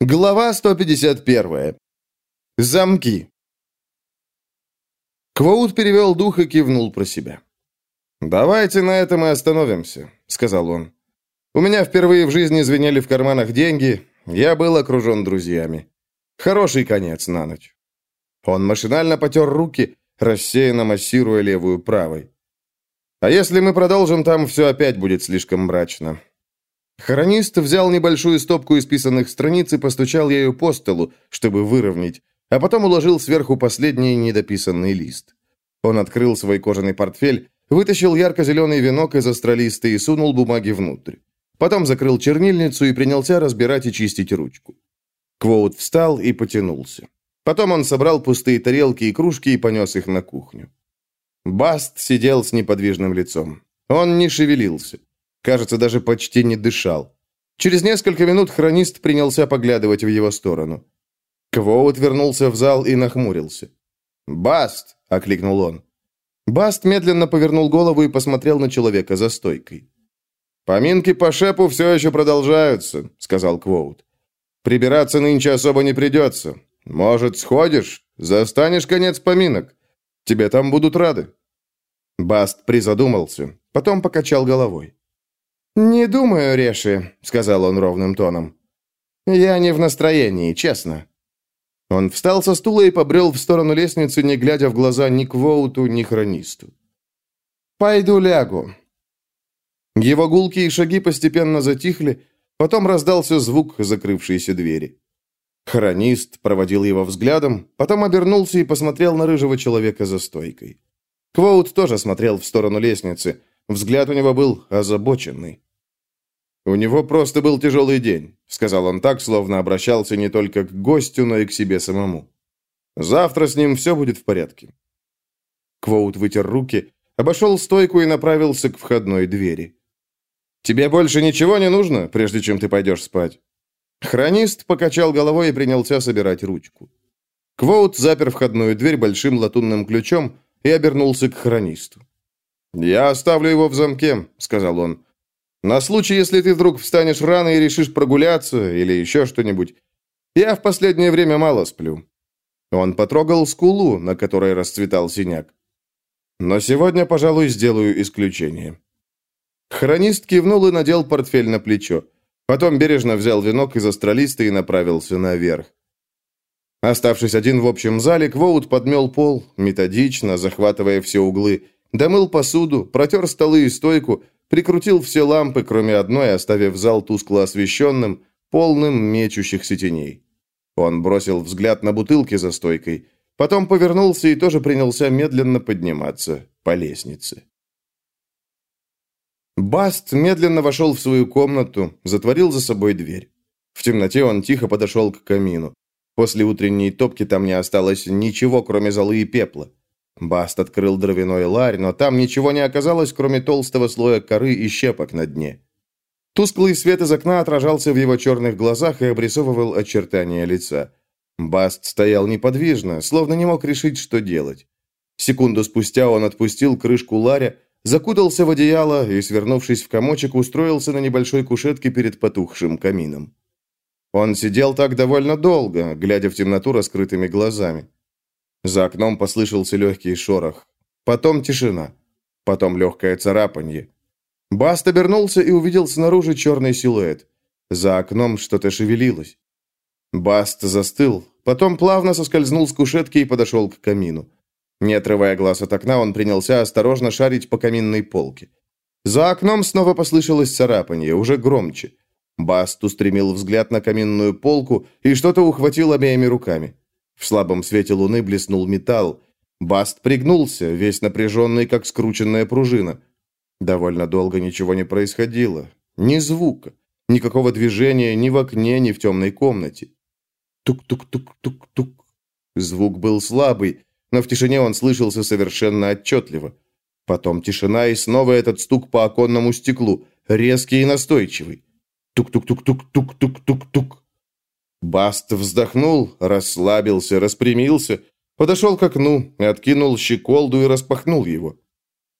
Глава 151. Замки. Квоут перевел дух и кивнул про себя. «Давайте на этом и остановимся», — сказал он. «У меня впервые в жизни звенели в карманах деньги, я был окружен друзьями. Хороший конец на ночь». Он машинально потер руки, рассеянно массируя левую правой. «А если мы продолжим, там все опять будет слишком мрачно. Хронист взял небольшую стопку исписанных страниц и постучал ею по столу, чтобы выровнять, а потом уложил сверху последний недописанный лист. Он открыл свой кожаный портфель, вытащил ярко-зеленый венок из астролиста и сунул бумаги внутрь. Потом закрыл чернильницу и принялся разбирать и чистить ручку. Квоут встал и потянулся. Потом он собрал пустые тарелки и кружки и понес их на кухню. Баст сидел с неподвижным лицом. Он не шевелился. Кажется, даже почти не дышал. Через несколько минут хронист принялся поглядывать в его сторону. Квоут вернулся в зал и нахмурился. «Баст!» — окликнул он. Баст медленно повернул голову и посмотрел на человека за стойкой. «Поминки по шепу все еще продолжаются», — сказал Квоут. «Прибираться нынче особо не придется. Может, сходишь? Застанешь конец поминок. Тебе там будут рады». Баст призадумался, потом покачал головой. «Не думаю, Реши», — сказал он ровным тоном. «Я не в настроении, честно». Он встал со стула и побрел в сторону лестницы, не глядя в глаза ни Квоуту, ни Хронисту. «Пойду лягу». Его гулкие шаги постепенно затихли, потом раздался звук закрывшейся двери. Хронист проводил его взглядом, потом обернулся и посмотрел на рыжего человека за стойкой. Квоут тоже смотрел в сторону лестницы. Взгляд у него был озабоченный. «У него просто был тяжелый день», — сказал он так, словно обращался не только к гостю, но и к себе самому. «Завтра с ним все будет в порядке». Квоут вытер руки, обошел стойку и направился к входной двери. «Тебе больше ничего не нужно, прежде чем ты пойдешь спать?» Хронист покачал головой и принялся собирать ручку. Квоут запер входную дверь большим латунным ключом и обернулся к хронисту. «Я оставлю его в замке», — сказал он. На случай, если ты вдруг встанешь рано и решишь прогуляться или еще что-нибудь. Я в последнее время мало сплю». Он потрогал скулу, на которой расцветал синяк. «Но сегодня, пожалуй, сделаю исключение». Хронист кивнул и надел портфель на плечо. Потом бережно взял венок из астролиста и направился наверх. Оставшись один в общем зале, Квоут подмел пол, методично, захватывая все углы, домыл посуду, протер столы и стойку, Прикрутил все лампы, кроме одной, оставив зал тускло освещенным, полным мечущихся теней. Он бросил взгляд на бутылки за стойкой, потом повернулся и тоже принялся медленно подниматься по лестнице. Баст медленно вошел в свою комнату, затворил за собой дверь. В темноте он тихо подошел к камину. После утренней топки там не осталось ничего, кроме золы и пепла. Баст открыл дровяной ларь, но там ничего не оказалось, кроме толстого слоя коры и щепок на дне. Тусклый свет из окна отражался в его черных глазах и обрисовывал очертания лица. Баст стоял неподвижно, словно не мог решить, что делать. Секунду спустя он отпустил крышку ларя, закутался в одеяло и, свернувшись в комочек, устроился на небольшой кушетке перед потухшим камином. Он сидел так довольно долго, глядя в темноту раскрытыми глазами. За окном послышался легкий шорох. Потом тишина. Потом легкое царапанье. Баст обернулся и увидел снаружи черный силуэт. За окном что-то шевелилось. Баст застыл, потом плавно соскользнул с кушетки и подошел к камину. Не отрывая глаз от окна, он принялся осторожно шарить по каминной полке. За окном снова послышалось царапанье, уже громче. Баст устремил взгляд на каминную полку и что-то ухватил обеими руками. В слабом свете луны блеснул металл. Баст пригнулся, весь напряженный, как скрученная пружина. Довольно долго ничего не происходило. Ни звука, никакого движения ни в окне, ни в темной комнате. Тук-тук-тук-тук-тук. Звук был слабый, но в тишине он слышался совершенно отчетливо. Потом тишина и снова этот стук по оконному стеклу, резкий и настойчивый. Тук-тук-тук-тук-тук-тук-тук. Баст вздохнул, расслабился, распрямился, подошел к окну, откинул щеколду и распахнул его.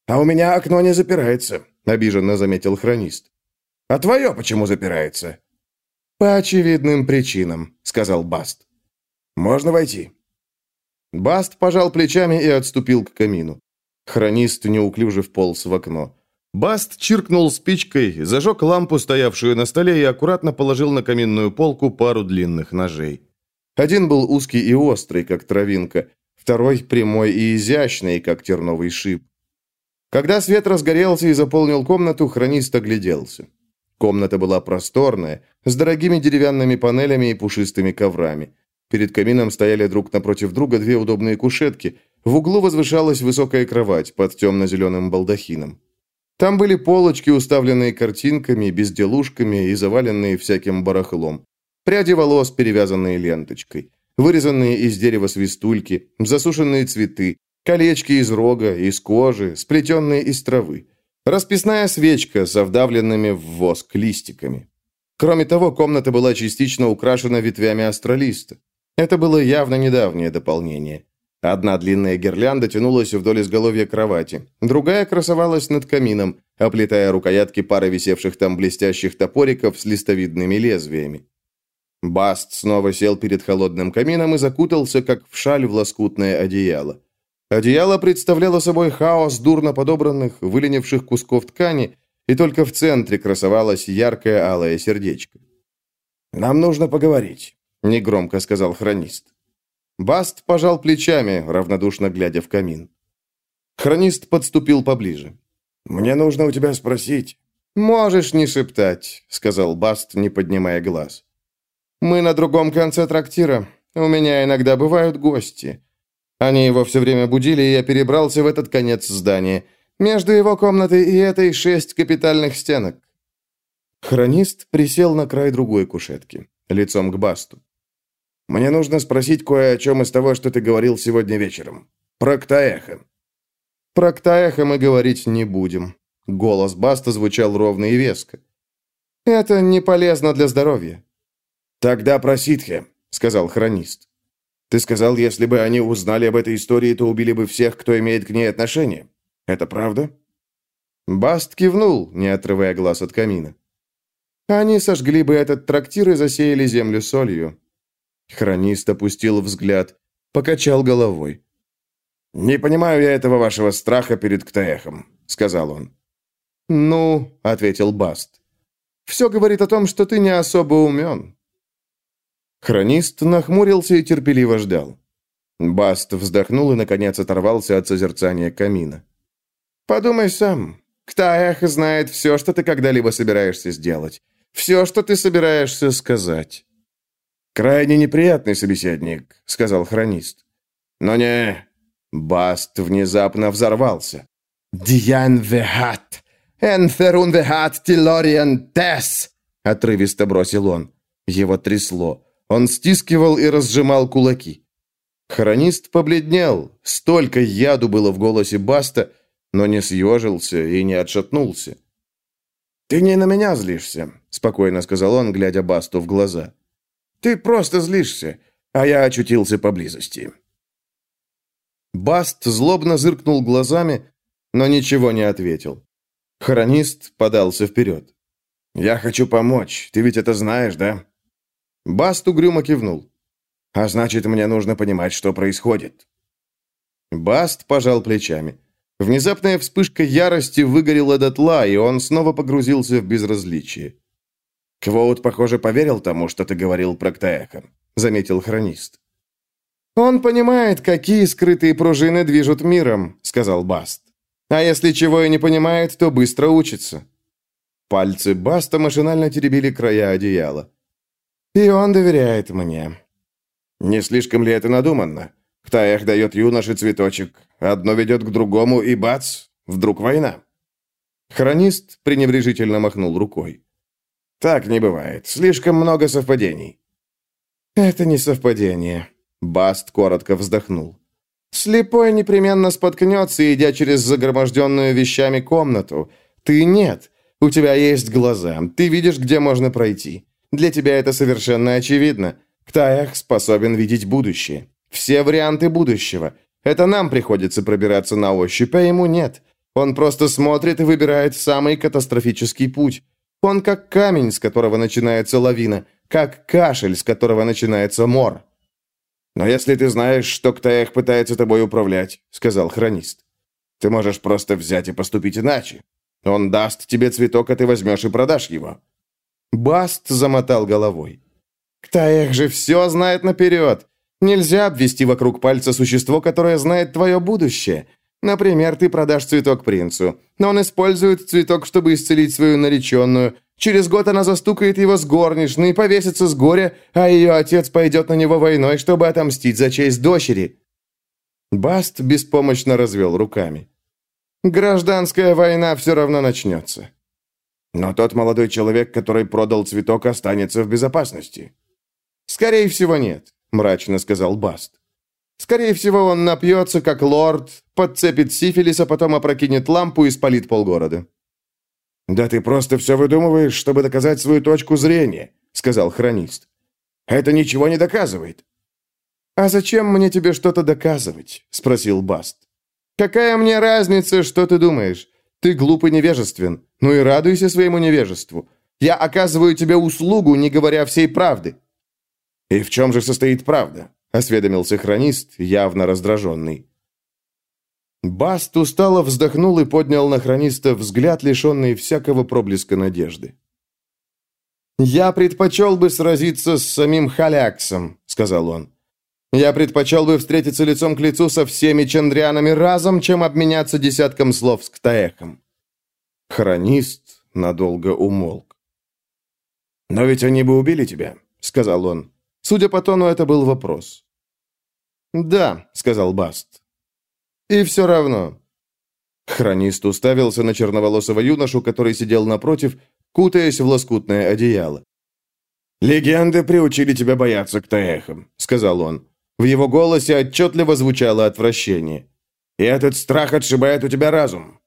«А у меня окно не запирается», — обиженно заметил хронист. «А твое почему запирается?» «По очевидным причинам», — сказал Баст. «Можно войти?» Баст пожал плечами и отступил к камину. Хронист неуклюже вполз в окно. Баст чиркнул спичкой, зажег лампу, стоявшую на столе, и аккуратно положил на каминную полку пару длинных ножей. Один был узкий и острый, как травинка, второй прямой и изящный, как терновый шип. Когда свет разгорелся и заполнил комнату, хронист огляделся. Комната была просторная, с дорогими деревянными панелями и пушистыми коврами. Перед камином стояли друг напротив друга две удобные кушетки. В углу возвышалась высокая кровать под темно-зеленым балдахином. Там были полочки, уставленные картинками, безделушками и заваленные всяким барахлом. Пряди волос, перевязанные ленточкой. Вырезанные из дерева свистульки, засушенные цветы, колечки из рога, из кожи, сплетенные из травы. Расписная свечка со вдавленными в воск листиками. Кроме того, комната была частично украшена ветвями астролиста. Это было явно недавнее дополнение. Одна длинная гирлянда тянулась вдоль изголовья кровати, другая красовалась над камином, оплетая рукоятки пары висевших там блестящих топориков с листовидными лезвиями. Баст снова сел перед холодным камином и закутался, как в шаль в лоскутное одеяло. Одеяло представляло собой хаос дурно подобранных, выленивших кусков ткани, и только в центре красовалось яркое алое сердечко. «Нам нужно поговорить», негромко сказал хронист. Баст пожал плечами, равнодушно глядя в камин. Хронист подступил поближе. «Мне нужно у тебя спросить». «Можешь не шептать», — сказал Баст, не поднимая глаз. «Мы на другом конце трактира. У меня иногда бывают гости. Они его все время будили, и я перебрался в этот конец здания. Между его комнатой и этой шесть капитальных стенок». Хронист присел на край другой кушетки, лицом к Басту. Мне нужно спросить кое о чем из того, что ты говорил сегодня вечером. Про Ктаэха». «Про Ктаэха мы говорить не будем». Голос Баста звучал ровно и веско. «Это не полезно для здоровья». «Тогда про Ситхе», — сказал хронист. «Ты сказал, если бы они узнали об этой истории, то убили бы всех, кто имеет к ней отношение. Это правда?» Баст кивнул, не отрывая глаз от камина. «Они сожгли бы этот трактир и засеяли землю солью. Хронист опустил взгляд, покачал головой. «Не понимаю я этого вашего страха перед Ктаехом», — сказал он. «Ну», — ответил Баст, — «все говорит о том, что ты не особо умен». Хронист нахмурился и терпеливо ждал. Баст вздохнул и, наконец, оторвался от созерцания камина. «Подумай сам. Ктаэх знает все, что ты когда-либо собираешься сделать. Все, что ты собираешься сказать. «Крайне неприятный собеседник», — сказал хронист. «Но не...» Баст внезапно взорвался. «Диан вехат! Энферун вехат тилориан тес!» Отрывисто бросил он. Его трясло. Он стискивал и разжимал кулаки. Хронист побледнел. Столько яду было в голосе Баста, но не съежился и не отшатнулся. «Ты не на меня злишься», — спокойно сказал он, глядя Басту в глаза. Ты просто злишься, а я очутился поблизости». Баст злобно зыркнул глазами, но ничего не ответил. Хронист подался вперед. «Я хочу помочь. Ты ведь это знаешь, да?» Баст угрюмо кивнул. «А значит, мне нужно понимать, что происходит». Баст пожал плечами. Внезапная вспышка ярости выгорела дотла, и он снова погрузился в безразличие. «Квоут, похоже, поверил тому, что ты говорил про Ктаэха», — заметил хронист. «Он понимает, какие скрытые пружины движут миром», — сказал Баст. «А если чего и не понимает, то быстро учится». Пальцы Баста машинально теребили края одеяла. «И он доверяет мне». «Не слишком ли это надуманно? Ктаэх дает юноше цветочек, одно ведет к другому, и бац, вдруг война». Хронист пренебрежительно махнул рукой. Так не бывает. Слишком много совпадений. Это не совпадение. Баст коротко вздохнул. Слепой непременно споткнется, идя через загроможденную вещами комнату. Ты нет. У тебя есть глаза. Ты видишь, где можно пройти. Для тебя это совершенно очевидно. Ктаях способен видеть будущее. Все варианты будущего. Это нам приходится пробираться на ощупь, а ему нет. Он просто смотрит и выбирает самый катастрофический путь. Он как камень, с которого начинается лавина. как кашель, с которого начинается мор. «Но если ты знаешь, что Ктаях пытается тобой управлять», — сказал хронист, — «ты можешь просто взять и поступить иначе. Он даст тебе цветок, а ты возьмешь и продашь его». Баст замотал головой. «Ктаях же все знает наперед. Нельзя обвести вокруг пальца существо, которое знает твое будущее. Например, ты продашь цветок принцу, но он использует цветок, чтобы исцелить свою нареченную. Через год она застукает его с горничной, повесится с горя, а ее отец пойдет на него войной, чтобы отомстить за честь дочери». Баст беспомощно развел руками. «Гражданская война все равно начнется». «Но тот молодой человек, который продал цветок, останется в безопасности». «Скорее всего, нет», — мрачно сказал Баст. Скорее всего, он напьется, как лорд, подцепит сифилис, а потом опрокинет лампу и спалит полгорода». «Да ты просто все выдумываешь, чтобы доказать свою точку зрения», — сказал хронист. «Это ничего не доказывает». «А зачем мне тебе что-то доказывать?» — спросил Баст. «Какая мне разница, что ты думаешь? Ты глуп и невежествен. Ну и радуйся своему невежеству. Я оказываю тебе услугу, не говоря всей правды». «И в чем же состоит правда?» Осведомился хронист, явно раздраженный. Баст устало вздохнул и поднял на хрониста взгляд, лишенный всякого проблеска надежды. «Я предпочел бы сразиться с самим Халяксом», — сказал он. «Я предпочел бы встретиться лицом к лицу со всеми чандрианами разом, чем обменяться десятком слов с Ктаехом». Хронист надолго умолк. «Но ведь они бы убили тебя», — сказал он. Судя по тону, это был вопрос. «Да», — сказал Баст. «И все равно». Хронист уставился на черноволосого юношу, который сидел напротив, кутаясь в лоскутное одеяло. «Легенды приучили тебя бояться ктаэхам», — сказал он. В его голосе отчетливо звучало отвращение. «И этот страх отшибает у тебя разум».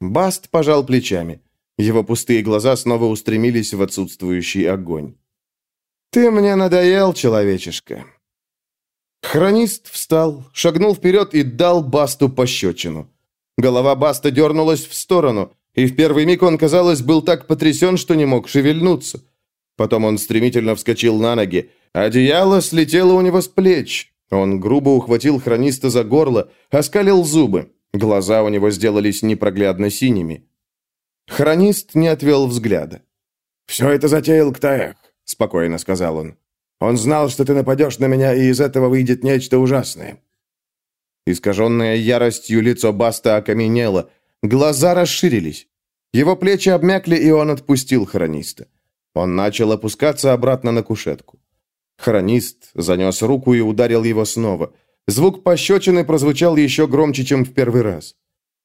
Баст пожал плечами. Его пустые глаза снова устремились в отсутствующий огонь. «Ты мне надоел, человечишка. Хронист встал, шагнул вперед и дал Басту пощечину. Голова Баста дернулась в сторону, и в первый миг он, казалось, был так потрясен, что не мог шевельнуться. Потом он стремительно вскочил на ноги. Одеяло слетело у него с плеч. Он грубо ухватил хрониста за горло, оскалил зубы. Глаза у него сделались непроглядно синими. Хронист не отвел взгляда. «Все это затеял Ктаэх», — спокойно сказал он. Он знал, что ты нападешь на меня, и из этого выйдет нечто ужасное». Искаженное яростью лицо Баста окаменело, глаза расширились. Его плечи обмякли, и он отпустил хрониста. Он начал опускаться обратно на кушетку. Хронист занес руку и ударил его снова. Звук пощечины прозвучал еще громче, чем в первый раз.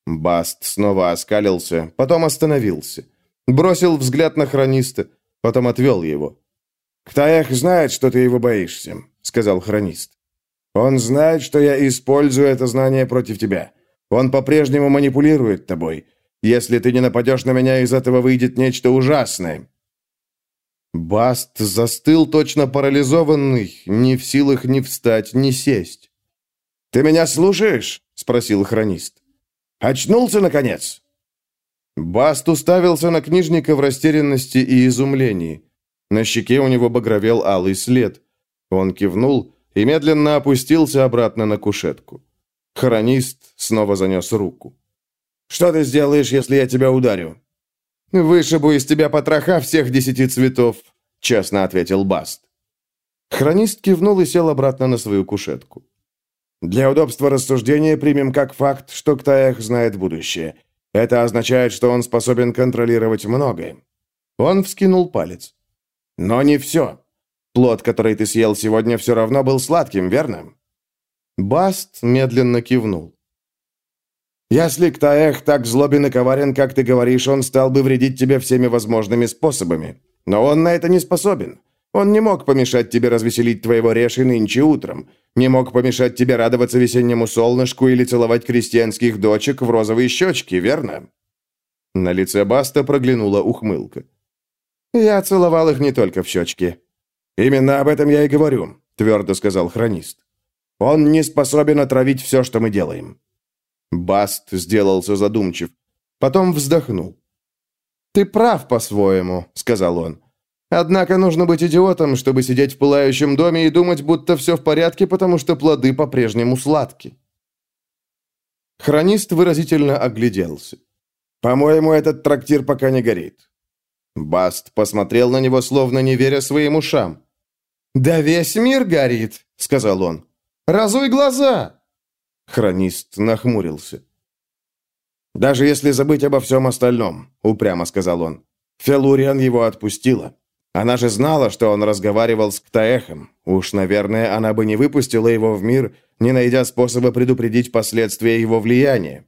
Баст снова оскалился, потом остановился. Бросил взгляд на хрониста, потом отвел его. «Ктаях знает, что ты его боишься», — сказал хронист. «Он знает, что я использую это знание против тебя. Он по-прежнему манипулирует тобой. Если ты не нападешь на меня, из этого выйдет нечто ужасное». Баст застыл точно парализованный, не в силах ни встать, ни сесть. «Ты меня слушаешь?» — спросил хронист. «Очнулся, наконец?» Баст уставился на книжника в растерянности и изумлении. На щеке у него багровел алый след. Он кивнул и медленно опустился обратно на кушетку. Хронист снова занес руку. «Что ты сделаешь, если я тебя ударю?» «Вышибу из тебя потроха всех десяти цветов», — честно ответил Баст. Хронист кивнул и сел обратно на свою кушетку. «Для удобства рассуждения примем как факт, что Ктаях знает будущее. Это означает, что он способен контролировать многое». Он вскинул палец. Но не все. Плод, который ты съел сегодня, все равно был сладким, верно?» Баст медленно кивнул. «Если Ктаэх так злобен и коварен, как ты говоришь, он стал бы вредить тебе всеми возможными способами. Но он на это не способен. Он не мог помешать тебе развеселить твоего Реши нынче утром, не мог помешать тебе радоваться весеннему солнышку или целовать крестьянских дочек в розовые щечки, верно?» На лице Баста проглянула ухмылка. Я целовал их не только в щечки. Именно об этом я и говорю, твердо сказал хронист. Он не способен отравить все, что мы делаем. Баст сделался задумчив. Потом вздохнул. «Ты прав по-своему», — сказал он. Однако нужно быть идиотом, чтобы сидеть в пылающем доме и думать, будто все в порядке, потому что плоды по-прежнему сладки. Хронист выразительно огляделся. «По-моему, этот трактир пока не горит». Баст посмотрел на него, словно не веря своим ушам. «Да весь мир горит», — сказал он. «Разуй глаза!» Хронист нахмурился. «Даже если забыть обо всем остальном», — упрямо сказал он. «Фелуриан его отпустила. Она же знала, что он разговаривал с Ктаэхом. Уж, наверное, она бы не выпустила его в мир, не найдя способа предупредить последствия его влияния.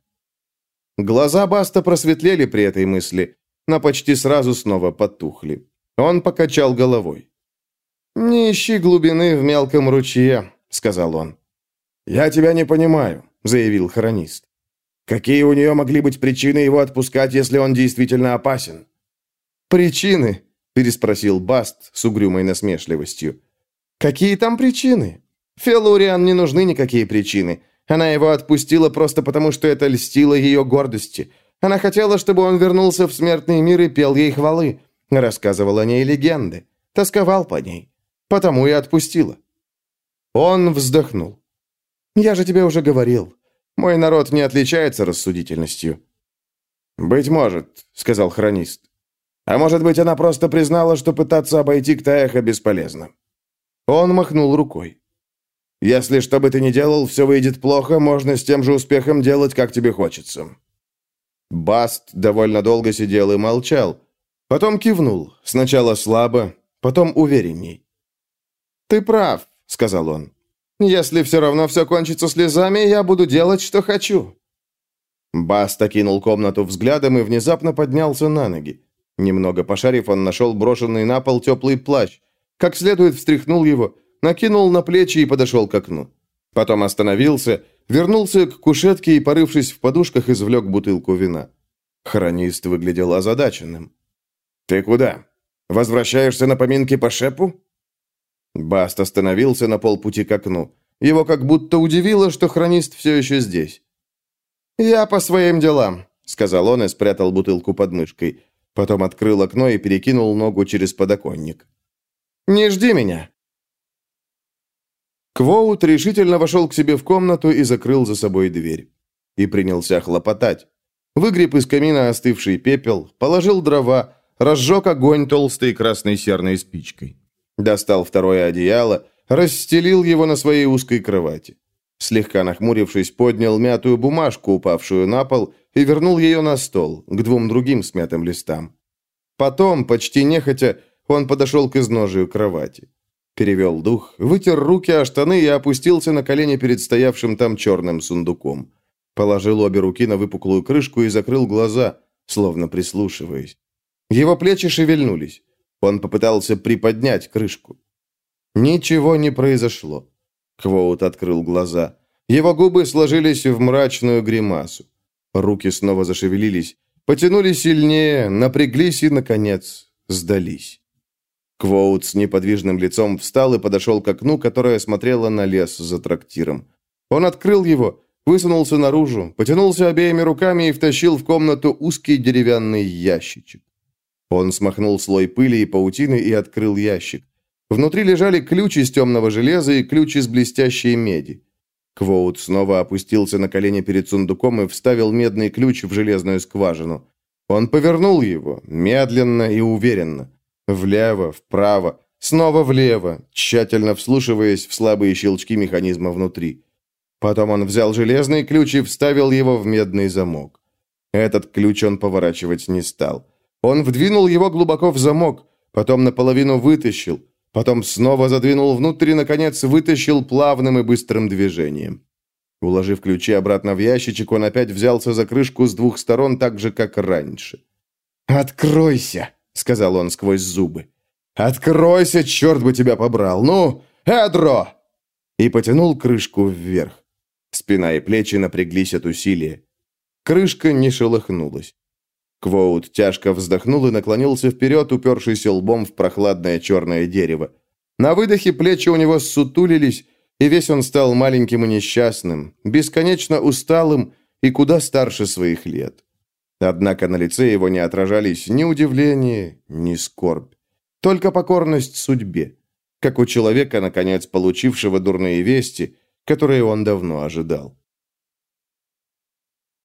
Глаза Баста просветлели при этой мысли, но почти сразу снова потухли. Он покачал головой. «Не ищи глубины в мелком ручье», — сказал он. «Я тебя не понимаю», — заявил хронист. «Какие у нее могли быть причины его отпускать, если он действительно опасен?» «Причины?» переспросил Баст с угрюмой насмешливостью. «Какие там причины? Фелуриан не нужны никакие причины. Она его отпустила просто потому, что это льстило ее гордости. Она хотела, чтобы он вернулся в смертный мир и пел ей хвалы. Рассказывал о ней легенды. Тосковал по ней. Потому и отпустила». Он вздохнул. «Я же тебе уже говорил. Мой народ не отличается рассудительностью». «Быть может», — сказал хронист. А может быть, она просто признала, что пытаться обойти Ктаэха бесполезно. Он махнул рукой. «Если что бы ты ни делал, все выйдет плохо, можно с тем же успехом делать, как тебе хочется». Баст довольно долго сидел и молчал. Потом кивнул, сначала слабо, потом уверенней. «Ты прав», — сказал он. «Если все равно все кончится слезами, я буду делать, что хочу». Баст окинул комнату взглядом и внезапно поднялся на ноги. Немного пошарив, он нашел брошенный на пол теплый плащ. Как следует встряхнул его, накинул на плечи и подошел к окну. Потом остановился, вернулся к кушетке и, порывшись в подушках, извлек бутылку вина. Хронист выглядел озадаченным. «Ты куда? Возвращаешься на поминки по шепу?» Баст остановился на полпути к окну. Его как будто удивило, что хронист все еще здесь. «Я по своим делам», — сказал он и спрятал бутылку под мышкой. Потом открыл окно и перекинул ногу через подоконник. «Не жди меня!» Квоут решительно вошел к себе в комнату и закрыл за собой дверь. И принялся хлопотать. Выгреб из камина остывший пепел, положил дрова, разжег огонь толстой красной серной спичкой. Достал второе одеяло, расстелил его на своей узкой кровати. Слегка нахмурившись, поднял мятую бумажку, упавшую на пол, и вернул ее на стол, к двум другим смятым листам. Потом, почти нехотя, он подошел к изножию кровати. Перевел дух, вытер руки о штаны и опустился на колени перед стоявшим там черным сундуком. Положил обе руки на выпуклую крышку и закрыл глаза, словно прислушиваясь. Его плечи шевельнулись. Он попытался приподнять крышку. Ничего не произошло. Квоут открыл глаза. Его губы сложились в мрачную гримасу. Руки снова зашевелились, потянули сильнее, напряглись и, наконец, сдались. Квоут с неподвижным лицом встал и подошел к окну, которое смотрело на лес за трактиром. Он открыл его, высунулся наружу, потянулся обеими руками и втащил в комнату узкий деревянный ящичек. Он смахнул слой пыли и паутины и открыл ящик. Внутри лежали ключ из темного железа и ключ из блестящей меди. Квоут снова опустился на колени перед сундуком и вставил медный ключ в железную скважину. Он повернул его, медленно и уверенно. Влево, вправо, снова влево, тщательно вслушиваясь в слабые щелчки механизма внутри. Потом он взял железный ключ и вставил его в медный замок. Этот ключ он поворачивать не стал. Он вдвинул его глубоко в замок, потом наполовину вытащил, Потом снова задвинул внутрь и, наконец, вытащил плавным и быстрым движением. Уложив ключи обратно в ящичек, он опять взялся за крышку с двух сторон, так же, как раньше. «Откройся!» — сказал он сквозь зубы. «Откройся, черт бы тебя побрал! Ну, Эдро!» И потянул крышку вверх. Спина и плечи напряглись от усилия. Крышка не шелохнулась. Квоут тяжко вздохнул и наклонился вперед, упершийся лбом в прохладное черное дерево. На выдохе плечи у него ссутулились, и весь он стал маленьким и несчастным, бесконечно усталым и куда старше своих лет. Однако на лице его не отражались ни удивление, ни скорбь. Только покорность судьбе, как у человека, наконец, получившего дурные вести, которые он давно ожидал.